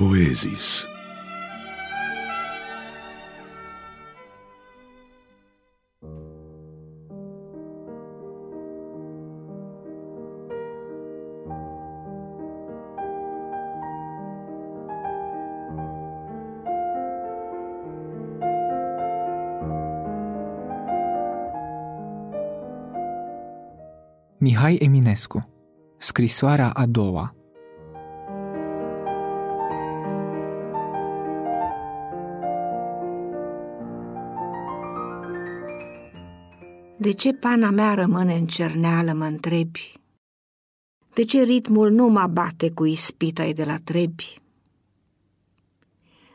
Poezis. Mihai Eminescu Scrisoarea a doua De ce pana mea rămâne în cerneală, mă întrebi? De ce ritmul nu mă bate cu ispita de la trebi?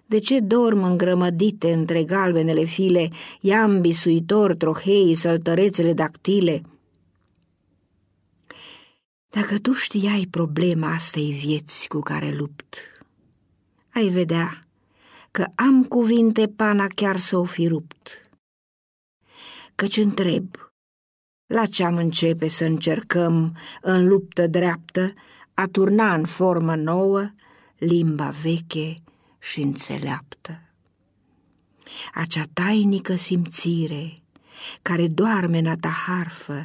De ce dorm îngrămădite între galbenele file, iambi suitor, trohei, săltărețele dactile? Dacă tu știai problema astei vieți cu care lupt, ai vedea că am cuvinte pana chiar să o fi rupt căci întreb, la ce am începe să încercăm în luptă dreaptă a turna în formă nouă limba veche și înțeleaptă. Acea tainică simțire care doarme în a ta harfă,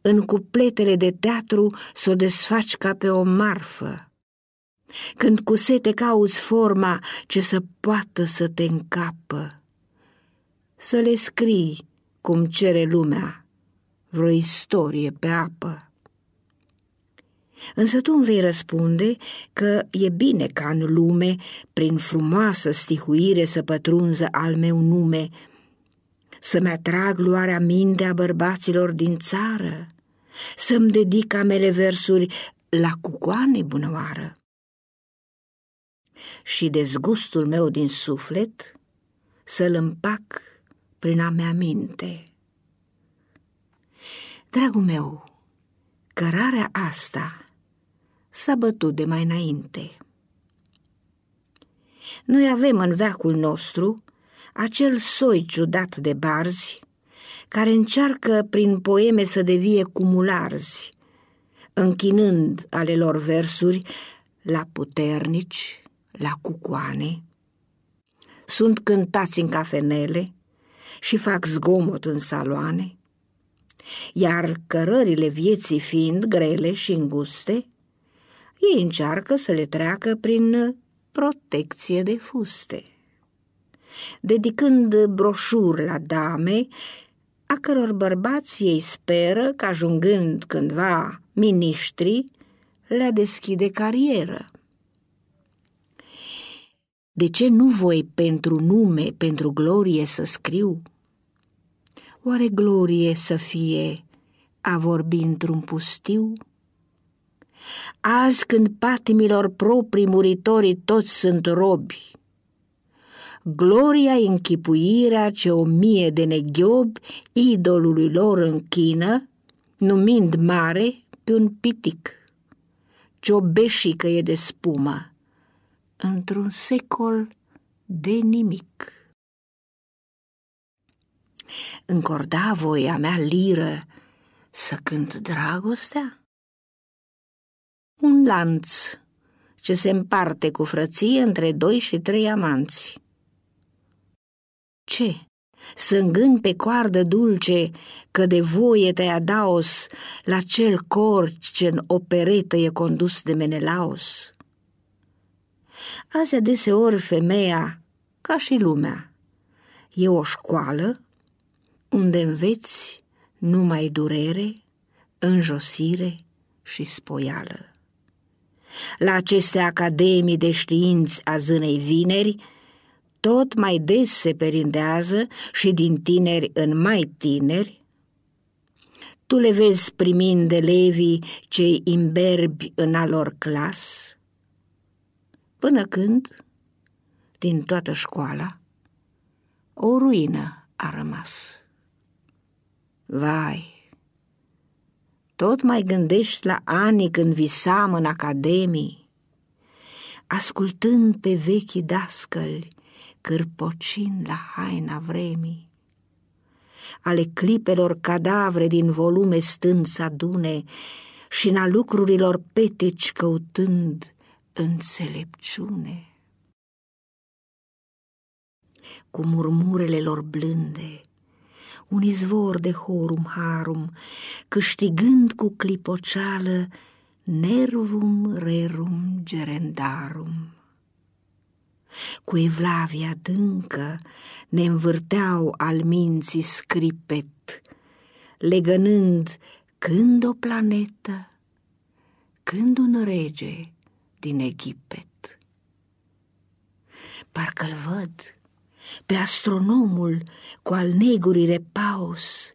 în cupletele de teatru s-o desfaci ca pe o marfă. Când cu sete cauzi forma ce să poată să te încapă, să le scrii cum cere lumea, vreo istorie pe apă. Însă tu îmi vei răspunde că e bine ca în lume, prin frumoasă stihuire să pătrunză al meu nume, să-mi atrag luarea minte a bărbaților din țară, să-mi dedic amele versuri la cucoane bunăoară. Și dezgustul meu din suflet să-l împac prin a mea minte. Dragul meu, cărarea asta s-a bătut de mai înainte. Noi avem în veacul nostru acel soi ciudat de barzi care încearcă prin poeme să devie cumularzi, închinând ale lor versuri la puternici, la cucoane. Sunt cântați în cafenele, și fac zgomot în saloane, iar cărările vieții fiind grele și înguste, ei încearcă să le treacă prin protecție de fuste, dedicând broșuri la dame, a căror bărbați ei speră că ajungând cândva miniștri, le deschide carieră. De ce nu voi pentru nume, pentru glorie să scriu? Oare glorie să fie a vorbi într-un pustiu? Azi când patimilor proprii muritorii toți sunt robi, gloria închipuirea ce o mie de neghiobi idolului lor închină, numind mare pe un pitic, ce o beșică e de spumă, într-un secol de nimic. Încorda voia mea liră să cânt dragostea? Un lanț ce se împarte cu frăție între doi și trei amanți. Ce? Sângând pe coardă dulce că de voie te adaos la cel cor ce în operetă e condus de Menelaos. Azi adeseori femeia, ca și lumea, e o școală unde înveți numai durere, înjosire și spoială. La aceste academii de științi a zânei vineri, tot mai des se perindează și din tineri în mai tineri, tu le vezi primind elevii cei imberbi în alor clas, până când, din toată școala, o ruină a rămas. Vai, tot mai gândești la anii când visam în academii, ascultând pe vechii dascăli, cârpocind la haina vremii. Ale clipelor cadavre din volume stând să adune și în a lucrurilor peteci căutând înțelepciune. Cu murmurele lor blânde, un izvor de horum harum, câștigând cu clipoceală nervum rerum gerendarum. Cu evlavia adâncă ne învârteau al minții scripet, legănând când o planetă, când un rege din Egipet. Parcă-l văd pe astronomul cu al negurii repaus,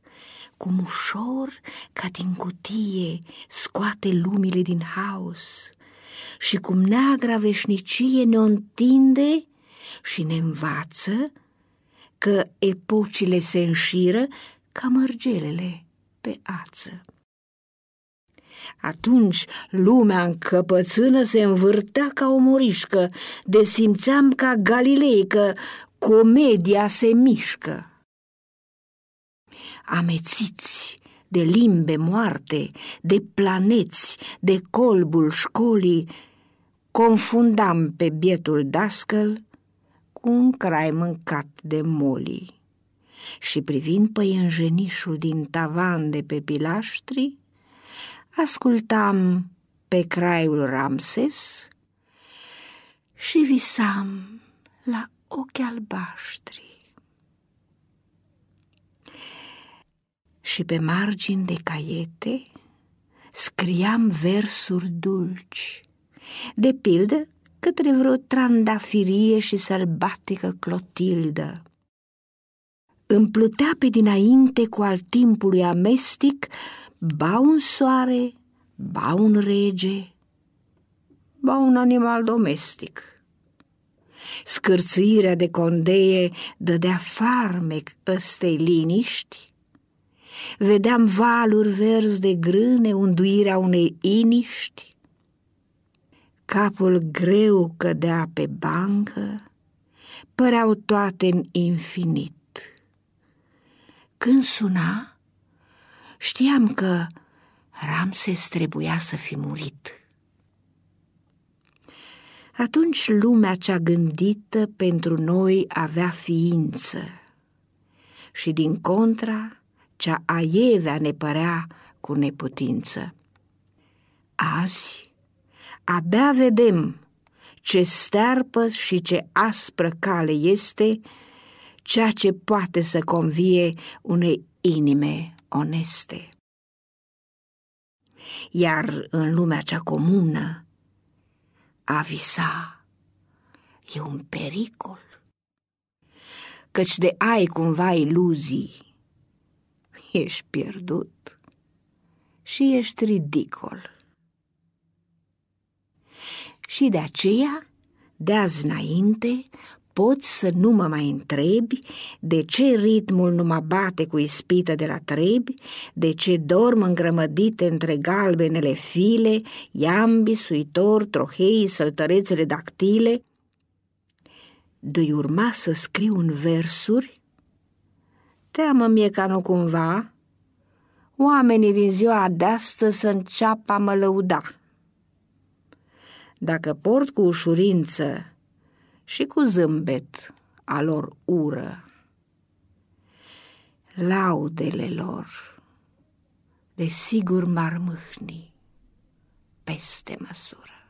cum ușor, ca din cutie, scoate lumile din haos și cum neagra veșnicie ne întinde și ne învață că epocile se înșiră ca mărgelele pe ață. Atunci lumea încăpățână se învârtea ca o morișcă, de simțeam ca Galilei că comedia se mișcă. Amețiți de limbe moarte, de planeți, de colbul școlii, confundam pe bietul dascăl cu un crai mâncat de molii. Și privind păienjenișul din tavan de pe pilaștri, ascultam pe craiul Ramses și visam la ochi albaștri. Și pe margini de caiete scriam versuri dulci, de pildă către vreo trandafirie și sălbatică Clotildă. Îmi plutea pe dinainte cu al timpului amestic ba un soare, ba un rege, ba un animal domestic. Scârțâirea de condeie dădea farmec ăstei liniști. Vedeam valuri verzi de grâne, unduirea unei iniști. Capul greu cădea pe bancă, păreau toate în infinit. Când suna, știam că Ramses trebuia să fi murit. Atunci lumea cea gândită pentru noi avea ființă și din contra cea aievea ne părea cu neputință. Azi abia vedem ce stearpă și ce aspră cale este ceea ce poate să convie unei inime oneste. Iar în lumea cea comună, a visa e un pericol, căci de ai cumva iluzii, ești pierdut și ești ridicol. Și de aceea, de azi înainte, poți să nu mă mai întrebi de ce ritmul nu mă bate cu ispită de la trebi, de ce dorm îngrămădite între galbenele file, iambi, suitor, trohei, săltărețele dactile. Doi urma să scriu în versuri? Teamă mie ca nu cumva oamenii din ziua de astăzi să înceapă a mă lăuda. Dacă port cu ușurință și cu zâmbet a lor ură. Laudele lor, desigur m-ar mâhni peste măsură.